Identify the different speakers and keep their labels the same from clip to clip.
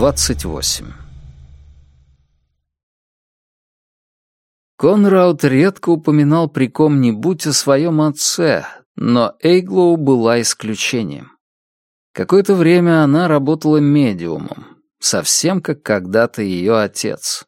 Speaker 1: 28 Конрауд редко упоминал при ком-нибудь о своем отце, но Эйглоу была исключением. Какое-то время она работала медиумом, совсем как когда-то ее отец.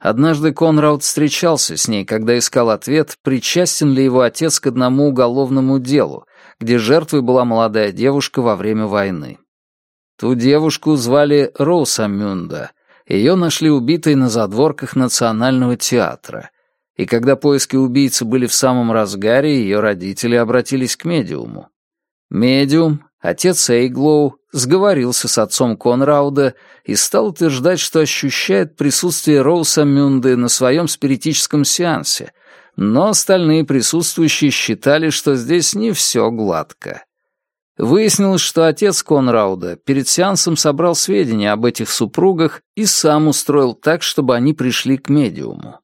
Speaker 1: Однажды Конрауд встречался с ней, когда искал ответ, причастен ли его отец к одному уголовному делу, где жертвой была молодая девушка во время войны. Ту девушку звали Роусамюнда. Ее нашли убитой на задворках Национального театра. И когда поиски убийцы были в самом разгаре, ее родители обратились к медиуму. Медиум, отец Эйглоу, сговорился с отцом Конрауда и стал утверждать, что ощущает присутствие Роуса Мюнды на своем спиритическом сеансе, но остальные присутствующие считали, что здесь не все гладко. Выяснилось, что отец Конрауда перед сеансом собрал сведения об этих супругах и сам устроил так, чтобы они пришли к медиуму.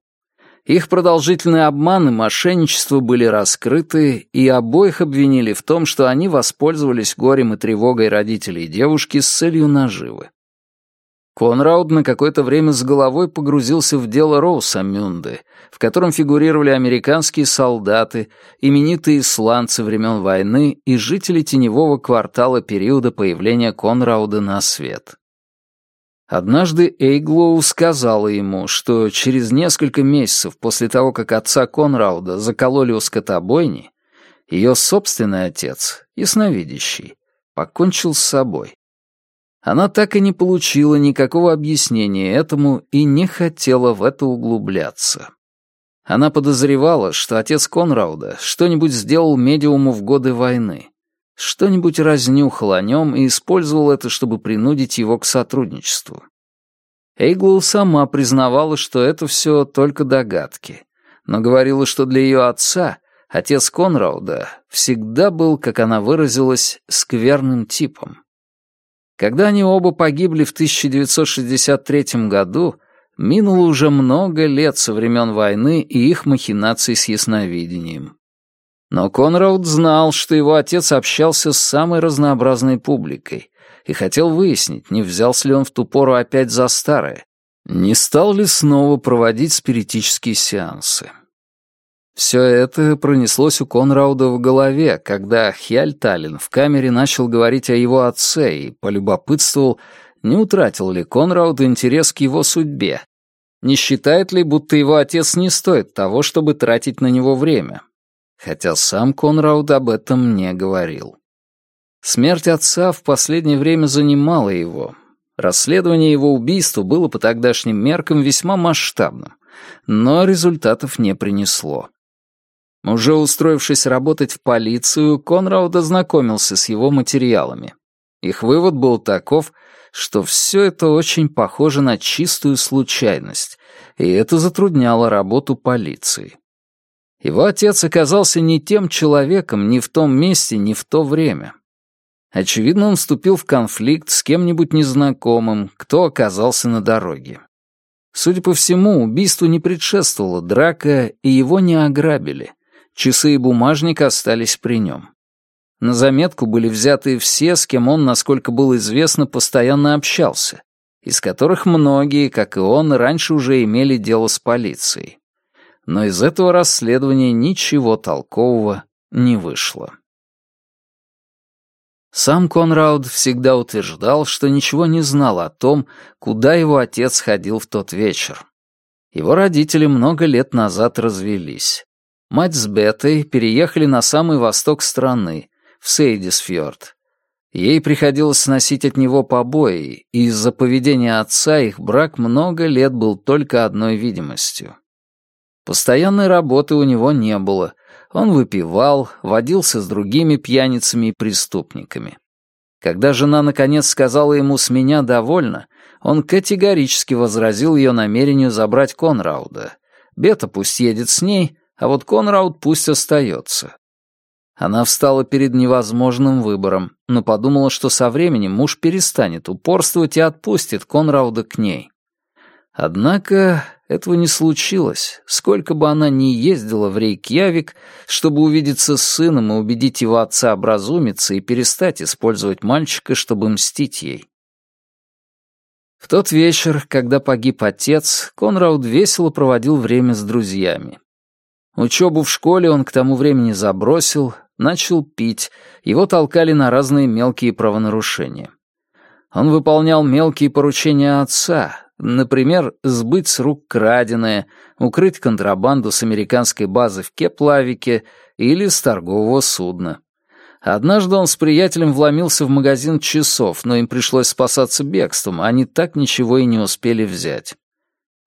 Speaker 1: Их продолжительные обман и мошенничество были раскрыты, и обоих обвинили в том, что они воспользовались горем и тревогой родителей девушки с целью наживы. Конрауд на какое-то время с головой погрузился в дело Роуса Мюнды, в котором фигурировали американские солдаты, именитые исландцы времен войны и жители теневого квартала периода появления Конрауда на свет. Однажды Эйглоу сказала ему, что через несколько месяцев после того, как отца Конрауда закололи у скотобойни, ее собственный отец, ясновидящий, покончил с собой. Она так и не получила никакого объяснения этому и не хотела в это углубляться. Она подозревала, что отец Конрауда что-нибудь сделал медиуму в годы войны, что-нибудь разнюхал о нем и использовал это, чтобы принудить его к сотрудничеству. Эйглоу сама признавала, что это все только догадки, но говорила, что для ее отца, отец Конрауда, всегда был, как она выразилась, скверным типом. Когда они оба погибли в 1963 году, минуло уже много лет со времен войны и их махинаций с ясновидением. Но Конрауд знал, что его отец общался с самой разнообразной публикой и хотел выяснить, не взялся ли он в ту пору опять за старое, не стал ли снова проводить спиритические сеансы. Все это пронеслось у Конрауда в голове, когда Хьяльталин в камере начал говорить о его отце и полюбопытствовал, не утратил ли Конрауд интерес к его судьбе, не считает ли, будто его отец не стоит того, чтобы тратить на него время, хотя сам Конрауд об этом не говорил. Смерть отца в последнее время занимала его. Расследование его убийства было по тогдашним меркам весьма масштабным, но результатов не принесло. Уже устроившись работать в полицию, Конрауд ознакомился с его материалами. Их вывод был таков, что все это очень похоже на чистую случайность, и это затрудняло работу полиции. Его отец оказался не тем человеком ни в том месте, ни в то время. Очевидно, он вступил в конфликт с кем-нибудь незнакомым, кто оказался на дороге. Судя по всему, убийству не предшествовала драка, и его не ограбили. Часы и бумажник остались при нем. На заметку были взяты все, с кем он, насколько было известно, постоянно общался, из которых многие, как и он, раньше уже имели дело с полицией но из этого расследования ничего толкового не вышло. Сам Конрауд всегда утверждал, что ничего не знал о том, куда его отец ходил в тот вечер. Его родители много лет назад развелись. Мать с Бетой переехали на самый восток страны, в Сейдисфьорд. Ей приходилось сносить от него побои, и из-за поведения отца их брак много лет был только одной видимостью. Постоянной работы у него не было. Он выпивал, водился с другими пьяницами и преступниками. Когда жена наконец сказала ему «с меня довольно», он категорически возразил ее намерению забрать Конрауда. Бета пусть едет с ней, а вот Конрауд пусть остается. Она встала перед невозможным выбором, но подумала, что со временем муж перестанет упорствовать и отпустит Конрауда к ней. Однако этого не случилось, сколько бы она ни ездила в Рейкьявик, чтобы увидеться с сыном и убедить его отца образумиться и перестать использовать мальчика, чтобы мстить ей. В тот вечер, когда погиб отец, Конрауд весело проводил время с друзьями. Учебу в школе он к тому времени забросил, начал пить, его толкали на разные мелкие правонарушения. Он выполнял мелкие поручения отца, например, сбыть с рук краденое, укрыть контрабанду с американской базы в Кеплавике или с торгового судна. Однажды он с приятелем вломился в магазин часов, но им пришлось спасаться бегством, они так ничего и не успели взять.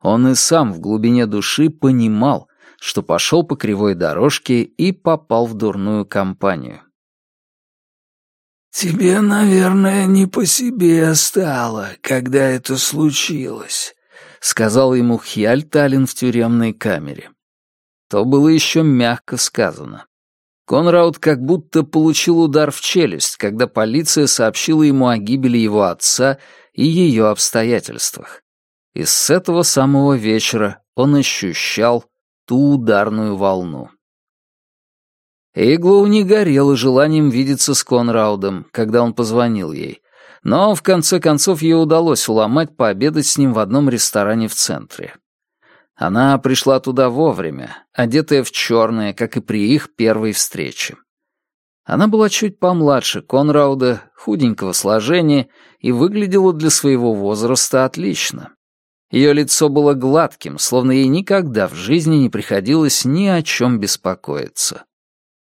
Speaker 1: Он и сам в глубине души понимал, что пошел по кривой дорожке и попал в дурную компанию.
Speaker 2: «Тебе, наверное, не по себе стало, когда это случилось», — сказал ему Хьяль Таллин в тюремной камере.
Speaker 1: То было еще мягко сказано. Конрауд как будто получил удар в челюсть, когда полиция сообщила ему о гибели его отца и ее обстоятельствах. И с этого самого вечера он ощущал ту ударную волну. Эйглоу не горела желанием видеться с Конраудом, когда он позвонил ей, но в конце концов ей удалось уломать пообедать с ним в одном ресторане в центре. Она пришла туда вовремя, одетая в черное, как и при их первой встрече. Она была чуть помладше Конрауда, худенького сложения, и выглядела для своего возраста отлично. Ее лицо было гладким, словно ей никогда в жизни не приходилось ни о чем беспокоиться.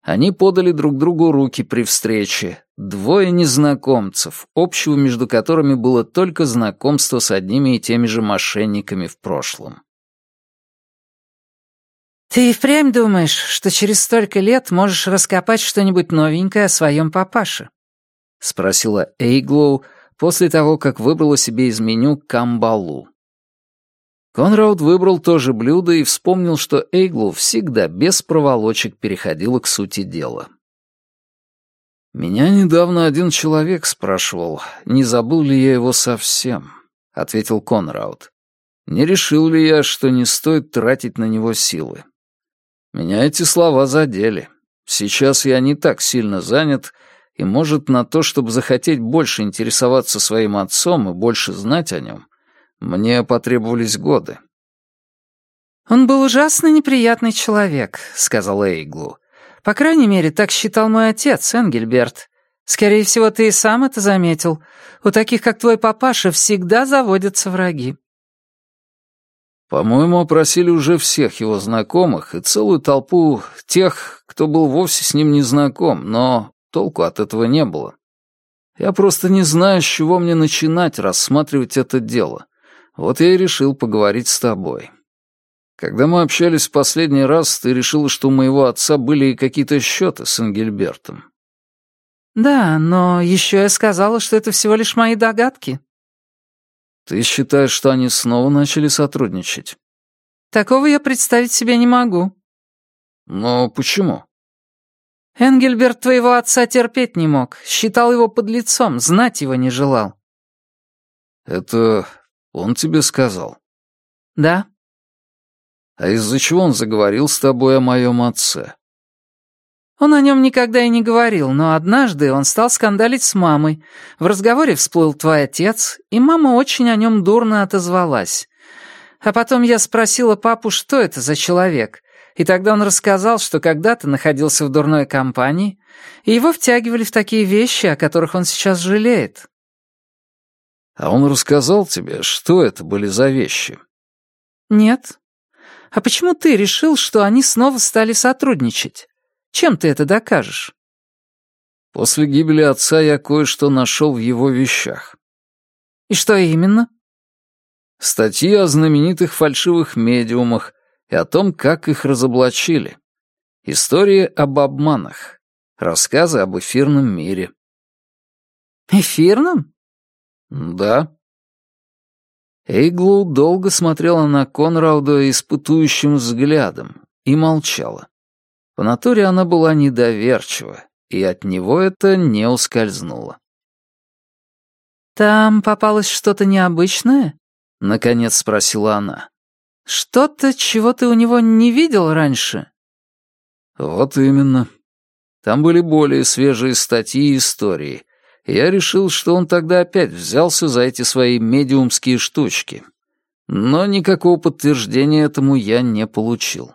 Speaker 1: Они подали друг другу руки при встрече, двое незнакомцев, общего между которыми было только знакомство с одними и теми же мошенниками в прошлом.
Speaker 3: «Ты и впрямь думаешь, что через столько лет можешь раскопать что-нибудь новенькое о своем папаше?» — спросила Эйглоу после того, как выбрала себе из меню камбалу.
Speaker 1: Конрауд выбрал то же блюдо и вспомнил, что Эйглоу всегда без проволочек переходила к сути дела. «Меня недавно один человек спрашивал, не забыл ли я его совсем», — ответил Конрауд. «Не решил ли я, что не стоит тратить на него силы? Меня эти слова задели. Сейчас я не так сильно занят, и, может, на то, чтобы захотеть больше интересоваться своим отцом и больше знать о нем, мне потребовались годы.
Speaker 3: «Он был ужасно неприятный человек», — сказал Эйглу. «По крайней мере, так считал мой отец, Энгельберт. Скорее всего, ты и сам это заметил. У таких, как твой папаша, всегда заводятся враги».
Speaker 1: По-моему, опросили уже всех его знакомых и целую толпу тех, кто был вовсе с ним не знаком, но толку от этого не было. Я просто не знаю, с чего мне начинать рассматривать это дело. Вот я и решил поговорить с тобой. Когда мы общались в последний раз, ты решила, что у моего отца были какие-то счеты с Энгельбертом.
Speaker 3: Да, но еще я сказала, что это всего лишь мои догадки.
Speaker 1: Ты считаешь, что они снова начали сотрудничать?
Speaker 3: Такого я представить себе не могу.
Speaker 1: Но почему?
Speaker 3: Энгельберт твоего отца терпеть не мог, считал его подлецом, знать его не желал.
Speaker 1: Это он тебе сказал?
Speaker 3: Да.
Speaker 1: А из-за чего он заговорил с тобой о моем отце?
Speaker 3: Он о нем никогда и не говорил, но однажды он стал скандалить с мамой. В разговоре всплыл твой отец, и мама очень о нем дурно отозвалась. А потом я спросила папу, что это за человек, и тогда он рассказал, что когда-то находился в дурной компании, и его втягивали в такие вещи, о которых он сейчас жалеет.
Speaker 1: А он рассказал тебе, что это были за вещи?
Speaker 3: Нет. А почему ты решил, что они снова стали сотрудничать? Чем ты это докажешь?
Speaker 1: После гибели отца я кое-что нашел в его вещах.
Speaker 3: И что именно?
Speaker 1: Статьи о знаменитых фальшивых медиумах и о том, как их разоблачили. Истории об обманах. Рассказы об эфирном мире.
Speaker 3: Эфирном?
Speaker 1: Да. Эйглу долго смотрела на Конрауда испытующим взглядом и молчала. По натуре она была недоверчива, и от него это не ускользнуло.
Speaker 3: «Там попалось что-то необычное?» — наконец спросила она. «Что-то, чего ты у него не видел раньше?»
Speaker 1: «Вот именно. Там были более свежие статьи и истории, Я решил, что он тогда опять взялся за эти свои медиумские штучки. Но никакого подтверждения этому я не получил.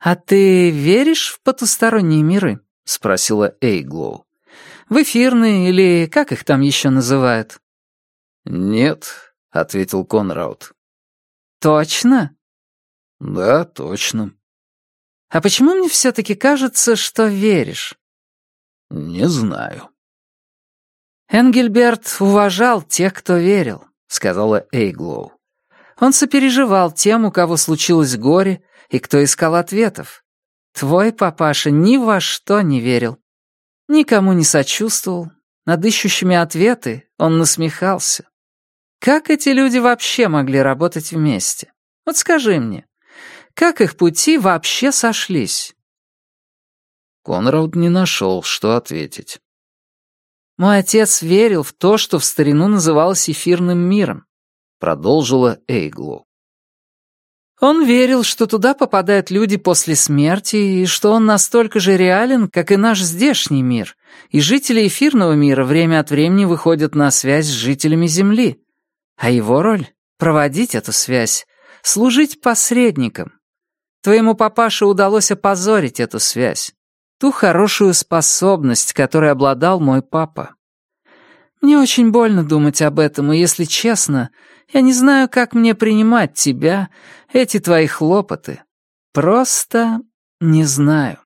Speaker 3: «А ты веришь в потусторонние миры?» — спросила Эйглоу. «В эфирные или как их там еще называют?»
Speaker 1: «Нет», — ответил Конрауд.
Speaker 3: «Точно?»
Speaker 1: «Да, точно».
Speaker 3: «А почему мне все-таки кажется, что веришь?»
Speaker 1: «Не знаю».
Speaker 3: «Энгельберт уважал тех, кто верил», — сказала Эйглоу. «Он сопереживал тем, у кого случилось горе, и кто искал ответов. Твой папаша ни во что не верил. Никому не сочувствовал. Над ищущими ответы он насмехался. Как эти люди вообще могли работать вместе? Вот скажи мне, как их пути вообще сошлись?»
Speaker 1: Конрад не нашел, что ответить.
Speaker 3: «Мой отец верил в то, что в старину называлось эфирным миром», — продолжила Эйглу. Он верил, что туда попадают люди после смерти, и что он настолько же реален, как и наш здешний мир, и жители эфирного мира время от времени выходят на связь с жителями Земли. А его роль — проводить эту связь, служить посредником. Твоему папаше удалось опозорить эту связь, ту хорошую способность, которой обладал мой папа. Мне очень больно думать об этом, и, если честно, я не знаю, как мне принимать тебя, эти твои хлопоты. Просто не знаю.